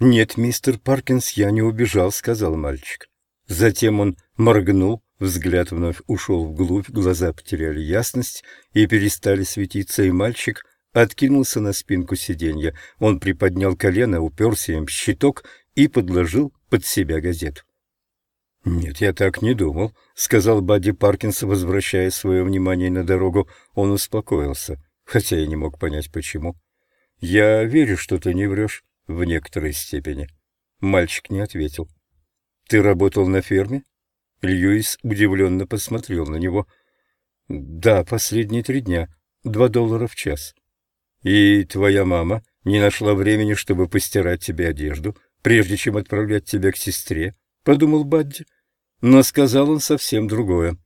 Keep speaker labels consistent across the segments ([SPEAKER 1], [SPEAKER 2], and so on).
[SPEAKER 1] «Нет, мистер Паркинс, я не убежал», — сказал мальчик. Затем он моргнул, взгляд вновь ушел вглубь, глаза потеряли ясность и перестали светиться, и мальчик откинулся на спинку сиденья. Он приподнял колено, уперся им в щиток и подложил под себя газету. «Нет, я так не думал», — сказал Бадди Паркинс, возвращая свое внимание на дорогу. Он успокоился, хотя я не мог понять, почему. «Я верю, что ты не врешь, в некоторой степени». Мальчик не ответил. «Ты работал на ферме?» Льюис удивленно посмотрел на него. «Да, последние три дня. Два доллара в час». «И твоя мама не нашла времени, чтобы постирать тебе одежду, прежде чем отправлять тебя к сестре?» — подумал Бадди. Но сказал он совсем другое.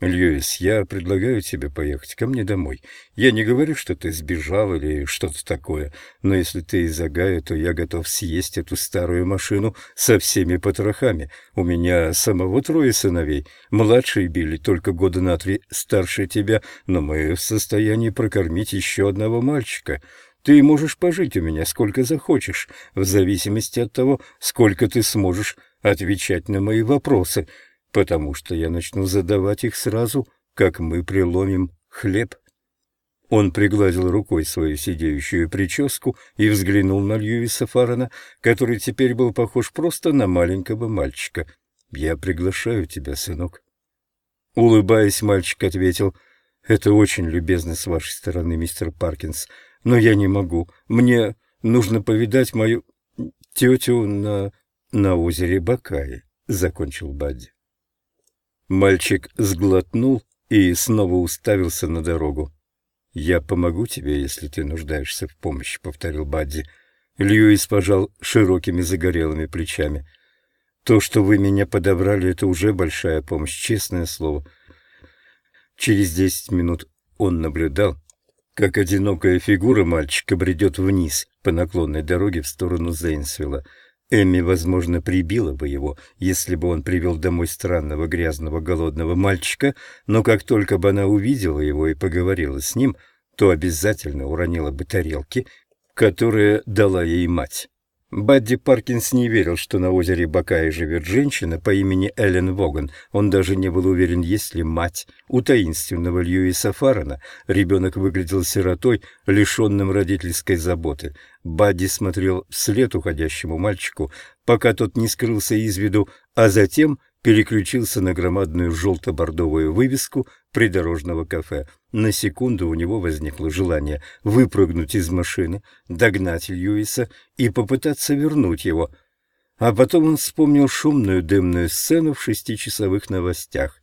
[SPEAKER 1] «Льюис, я предлагаю тебе поехать ко мне домой. Я не говорю, что ты сбежал или что-то такое, но если ты из Агая, то я готов съесть эту старую машину со всеми потрохами. У меня самого трое сыновей. Младший Билли только года на три старше тебя, но мы в состоянии прокормить еще одного мальчика». Ты можешь пожить у меня сколько захочешь, в зависимости от того, сколько ты сможешь отвечать на мои вопросы, потому что я начну задавать их сразу, как мы приломим хлеб. Он пригладил рукой свою сидеющую прическу и взглянул на Льюиса Фарана, который теперь был похож просто на маленького мальчика. «Я приглашаю тебя, сынок». Улыбаясь, мальчик ответил, «Это очень любезно с вашей стороны, мистер Паркинс, но я не могу. Мне нужно повидать мою тетю на на озере Бакаи», — закончил Бадди. Мальчик сглотнул и снова уставился на дорогу. «Я помогу тебе, если ты нуждаешься в помощи», — повторил Бадди. Льюис пожал широкими загорелыми плечами. «То, что вы меня подобрали, это уже большая помощь, честное слово». Через десять минут он наблюдал, как одинокая фигура мальчика бредет вниз по наклонной дороге в сторону Зейнсвилла. Эмми, возможно, прибила бы его, если бы он привел домой странного грязного голодного мальчика, но как только бы она увидела его и поговорила с ним, то обязательно уронила бы тарелки, которые дала ей мать. Бадди Паркинс не верил, что на озере Бакаи живет женщина по имени Эллен Воган. Он даже не был уверен, есть ли мать. У таинственного Льюиса Фарана ребенок выглядел сиротой, лишенным родительской заботы. Бадди смотрел вслед уходящему мальчику, пока тот не скрылся из виду, а затем переключился на громадную желто-бордовую вывеску придорожного кафе. На секунду у него возникло желание выпрыгнуть из машины, догнать Льюиса и попытаться вернуть его. А потом он вспомнил шумную дымную сцену в шестичасовых новостях.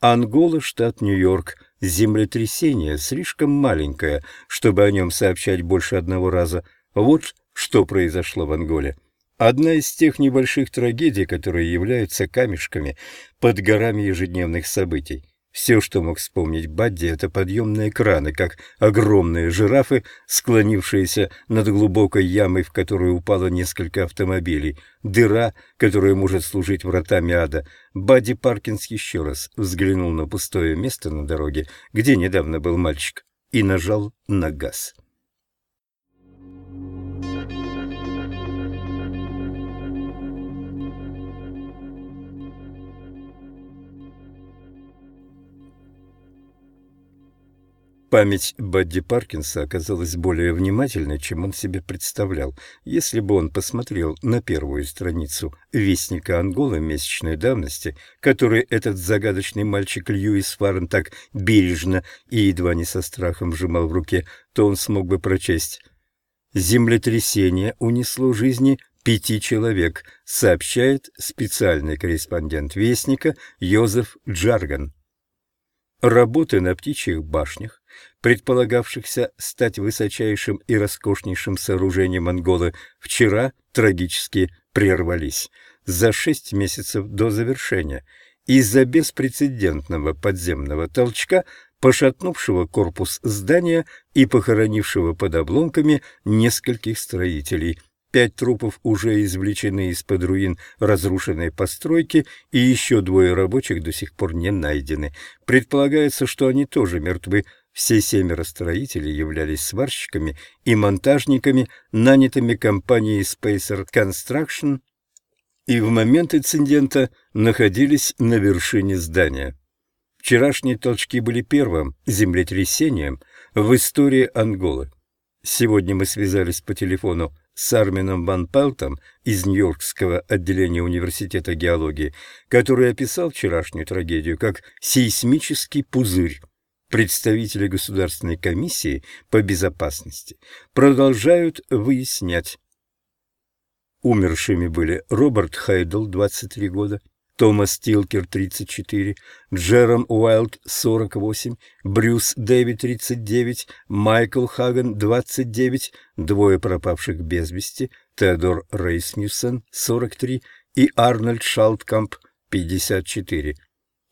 [SPEAKER 1] Ангола, штат Нью-Йорк, землетрясение слишком маленькое, чтобы о нем сообщать больше одного раза. Вот что произошло в Анголе. Одна из тех небольших трагедий, которые являются камешками под горами ежедневных событий. Все, что мог вспомнить Бадди, это подъемные краны, как огромные жирафы, склонившиеся над глубокой ямой, в которую упало несколько автомобилей, дыра, которая может служить вратами ада. Бадди Паркинс еще раз взглянул на пустое место на дороге, где недавно был мальчик, и нажал на газ. Память Бадди Паркинса оказалась более внимательной, чем он себе представлял. Если бы он посмотрел на первую страницу «Вестника Анголы» месячной давности, который этот загадочный мальчик Льюис Фарен так бережно и едва не со страхом сжимал в руке, то он смог бы прочесть «Землетрясение унесло жизни пяти человек», сообщает специальный корреспондент Вестника Йозеф Джарган. Работы на птичьих башнях, предполагавшихся стать высочайшим и роскошнейшим сооружением Анголы, вчера трагически прервались за шесть месяцев до завершения из-за беспрецедентного подземного толчка, пошатнувшего корпус здания и похоронившего под обломками нескольких строителей – Пять трупов уже извлечены из-под руин разрушенной постройки, и еще двое рабочих до сих пор не найдены. Предполагается, что они тоже мертвы. Все семеро строителей являлись сварщиками и монтажниками, нанятыми компанией Spacer Construction, и в момент инцидента находились на вершине здания. Вчерашние толчки были первым землетрясением в истории Анголы. Сегодня мы связались по телефону с Армином Ван Пелтом из Нью-Йоркского отделения Университета геологии, который описал вчерашнюю трагедию как сейсмический пузырь. Представители Государственной комиссии по безопасности продолжают выяснять. Умершими были Роберт Хайдл, 23 года, Томас Тилкер, 34, Джером Уайлд, 48, Брюс Дэви, 39, Майкл Хаган, 29, двое пропавших без вести, Теодор Рейсмюсен, 43 и Арнольд Шалткамп, 54.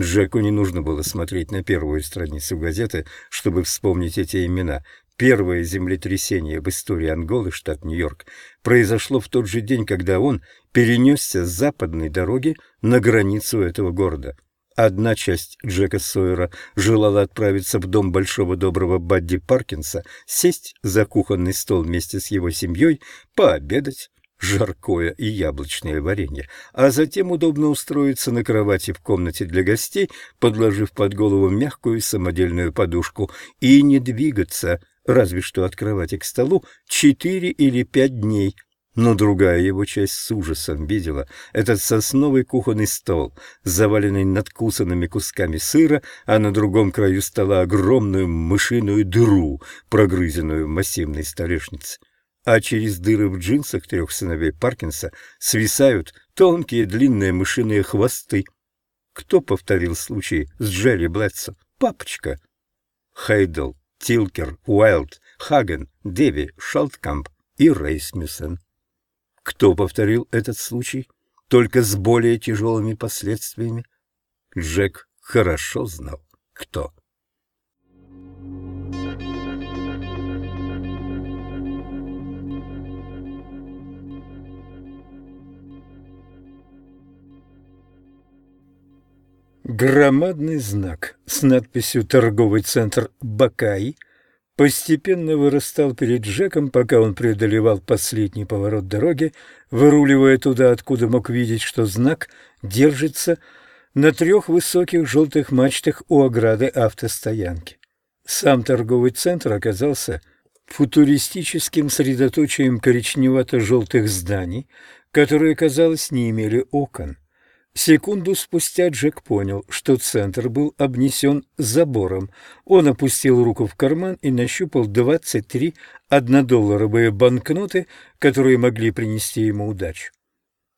[SPEAKER 1] Джеку не нужно было смотреть на первую страницу газеты, чтобы вспомнить эти имена. Первое землетрясение в истории Анголы, штат Нью-Йорк, произошло в тот же день, когда он перенесся с западной дороги на границу этого города. Одна часть Джека Сойера желала отправиться в дом большого доброго Бадди Паркинса, сесть за кухонный стол вместе с его семьей, пообедать, жаркое и яблочное варенье, а затем удобно устроиться на кровати в комнате для гостей, подложив под голову мягкую самодельную подушку, и не двигаться, разве что от кровати к столу, четыре или пять дней. Но другая его часть с ужасом видела этот сосновый кухонный стол, заваленный надкусанными кусками сыра, а на другом краю стола огромную мышиную дыру, прогрызенную в массивной столешнице. А через дыры в джинсах трех сыновей Паркинса свисают тонкие длинные мышиные хвосты. Кто повторил случай с Джерри Блэдсо? Папочка. Хейдл Тилкер, Уайлд, Хаген, Деви, Шалткамп и Рейсмюсен. Кто повторил этот случай? Только с более тяжелыми последствиями? Джек хорошо знал, кто. Громадный знак с надписью «Торговый центр Бакаи» постепенно вырастал перед Джеком, пока он преодолевал последний поворот дороги, выруливая туда, откуда мог видеть, что знак держится на трех высоких желтых мачтах у ограды автостоянки. Сам торговый центр оказался футуристическим средоточием коричневато-желтых зданий, которые, казалось, не имели окон. Секунду спустя Джек понял, что центр был обнесен забором. Он опустил руку в карман и нащупал двадцать три однодолларовые банкноты, которые могли принести ему удачу.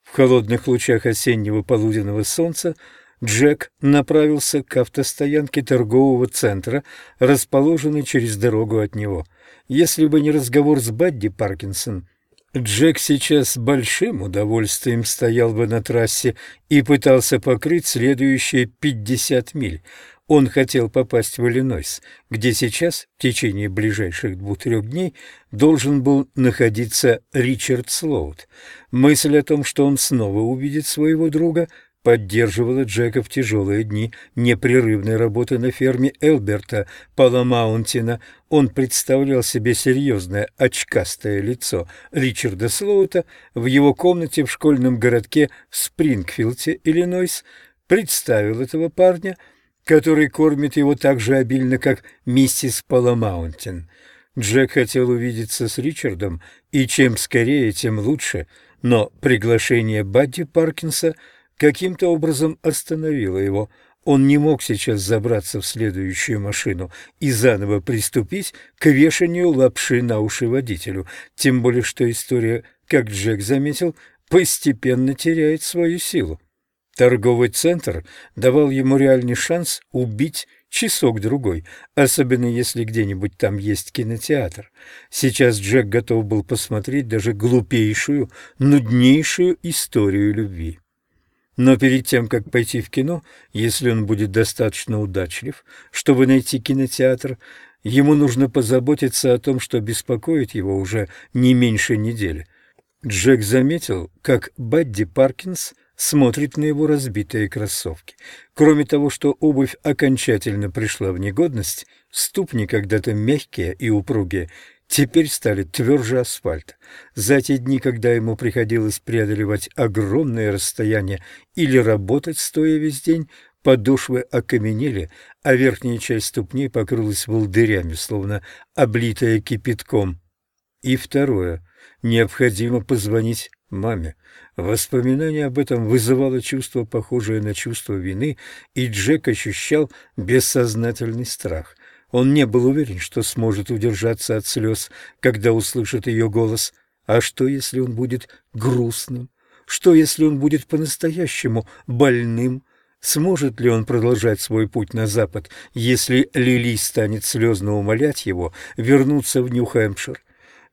[SPEAKER 1] В холодных лучах осеннего полуденного солнца Джек направился к автостоянке торгового центра, расположенной через дорогу от него. Если бы не разговор с Бадди Паркинсон, Джек сейчас с большим удовольствием стоял бы на трассе и пытался покрыть следующие пятьдесят миль. Он хотел попасть в Иллинойс, где сейчас, в течение ближайших двух-трех дней, должен был находиться Ричард Слоут. Мысль о том, что он снова увидит своего друга, поддерживала Джека в тяжелые дни непрерывной работы на ферме Элберта Паламаунтина. Он представлял себе серьезное очкастое лицо Ричарда Слоута в его комнате в школьном городке Спрингфилде, Иллинойс, представил этого парня, который кормит его так же обильно, как миссис Паламаунтин. Джек хотел увидеться с Ричардом, и чем скорее, тем лучше, но приглашение Бадди Паркинса – каким-то образом остановила его. Он не мог сейчас забраться в следующую машину и заново приступить к вешанию лапши на уши водителю, тем более что история, как Джек заметил, постепенно теряет свою силу. Торговый центр давал ему реальный шанс убить часок-другой, особенно если где-нибудь там есть кинотеатр. Сейчас Джек готов был посмотреть даже глупейшую, нуднейшую историю любви. Но перед тем, как пойти в кино, если он будет достаточно удачлив, чтобы найти кинотеатр, ему нужно позаботиться о том, что беспокоит его уже не меньше недели. Джек заметил, как Бадди Паркинс смотрит на его разбитые кроссовки. Кроме того, что обувь окончательно пришла в негодность, ступни когда-то мягкие и упругие, теперь стали тверже асфальта. За те дни, когда ему приходилось преодолевать огромные расстояния или работать стоя весь день, подошвы окаменели, а верхняя часть ступней покрылась волдырями, словно облитая кипятком. И второе. Необходимо позвонить маме. Воспоминание об этом вызывало чувство, похожее на чувство вины, и Джек ощущал бессознательный страх. Он не был уверен, что сможет удержаться от слез, когда услышит ее голос. А что, если он будет грустным? Что, если он будет по-настоящему больным? Сможет ли он продолжать свой путь на запад, если Лили станет слезно умолять его вернуться в Нью-Хэмпшир?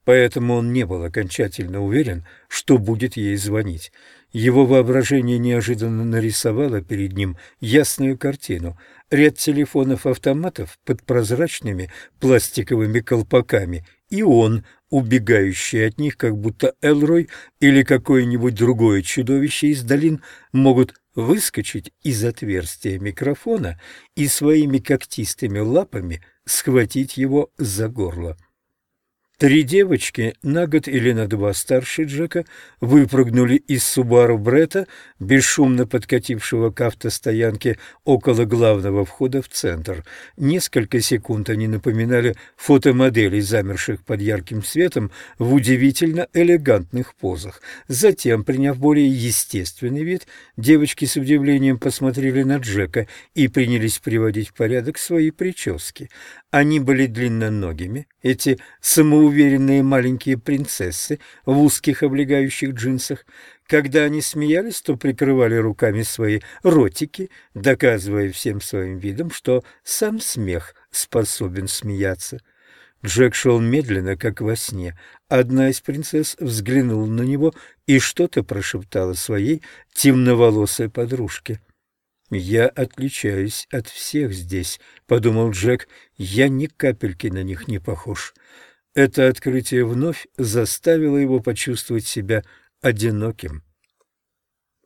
[SPEAKER 1] Поэтому он не был окончательно уверен, что будет ей звонить. Его воображение неожиданно нарисовало перед ним ясную картину. Ряд телефонов-автоматов под прозрачными пластиковыми колпаками, и он, убегающий от них, как будто Элрой или какое-нибудь другое чудовище из долин, могут выскочить из отверстия микрофона и своими когтистыми лапами схватить его за горло. Три девочки, на год или на два старше Джека, выпрыгнули из Субару Брета, бесшумно подкатившего к автостоянке около главного входа в центр. Несколько секунд они напоминали фотомоделей, замерших под ярким светом в удивительно элегантных позах. Затем, приняв более естественный вид, девочки с удивлением посмотрели на Джека и принялись приводить в порядок свои прически. Они были длинноногими, эти самоуверенные маленькие принцессы в узких облегающих джинсах. Когда они смеялись, то прикрывали руками свои ротики, доказывая всем своим видом, что сам смех способен смеяться. Джек шел медленно, как во сне. Одна из принцесс взглянула на него и что-то прошептала своей темноволосой подружке. «Я отличаюсь от всех здесь», — подумал Джек, — «я ни капельки на них не похож». Это открытие вновь заставило его почувствовать себя одиноким.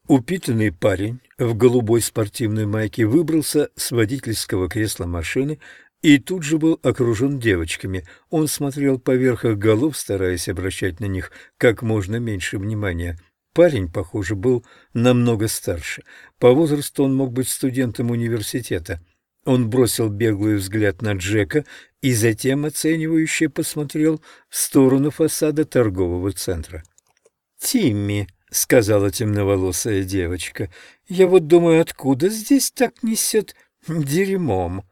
[SPEAKER 1] Упитанный парень в голубой спортивной майке выбрался с водительского кресла машины и тут же был окружен девочками. Он смотрел поверх их голов, стараясь обращать на них как можно меньше внимания. Парень, похоже, был намного старше. По возрасту он мог быть студентом университета. Он бросил беглый взгляд на Джека и затем оценивающе посмотрел в сторону фасада торгового центра. «Тимми», — сказала темноволосая девочка, — «я вот думаю, откуда здесь так несет дерьмом?»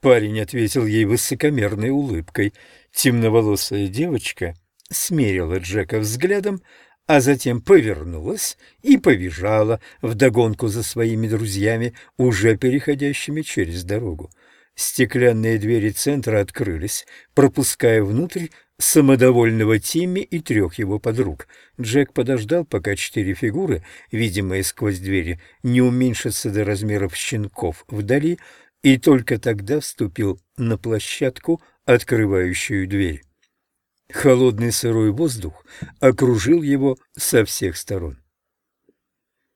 [SPEAKER 1] Парень ответил ей высокомерной улыбкой. Темноволосая девочка смерила Джека взглядом, а затем повернулась и побежала вдогонку за своими друзьями, уже переходящими через дорогу. Стеклянные двери центра открылись, пропуская внутрь самодовольного Тимми и трех его подруг. Джек подождал, пока четыре фигуры, видимые сквозь двери, не уменьшатся до размеров щенков вдали, и только тогда вступил на площадку, открывающую дверь. Холодный сырой воздух окружил его со всех сторон.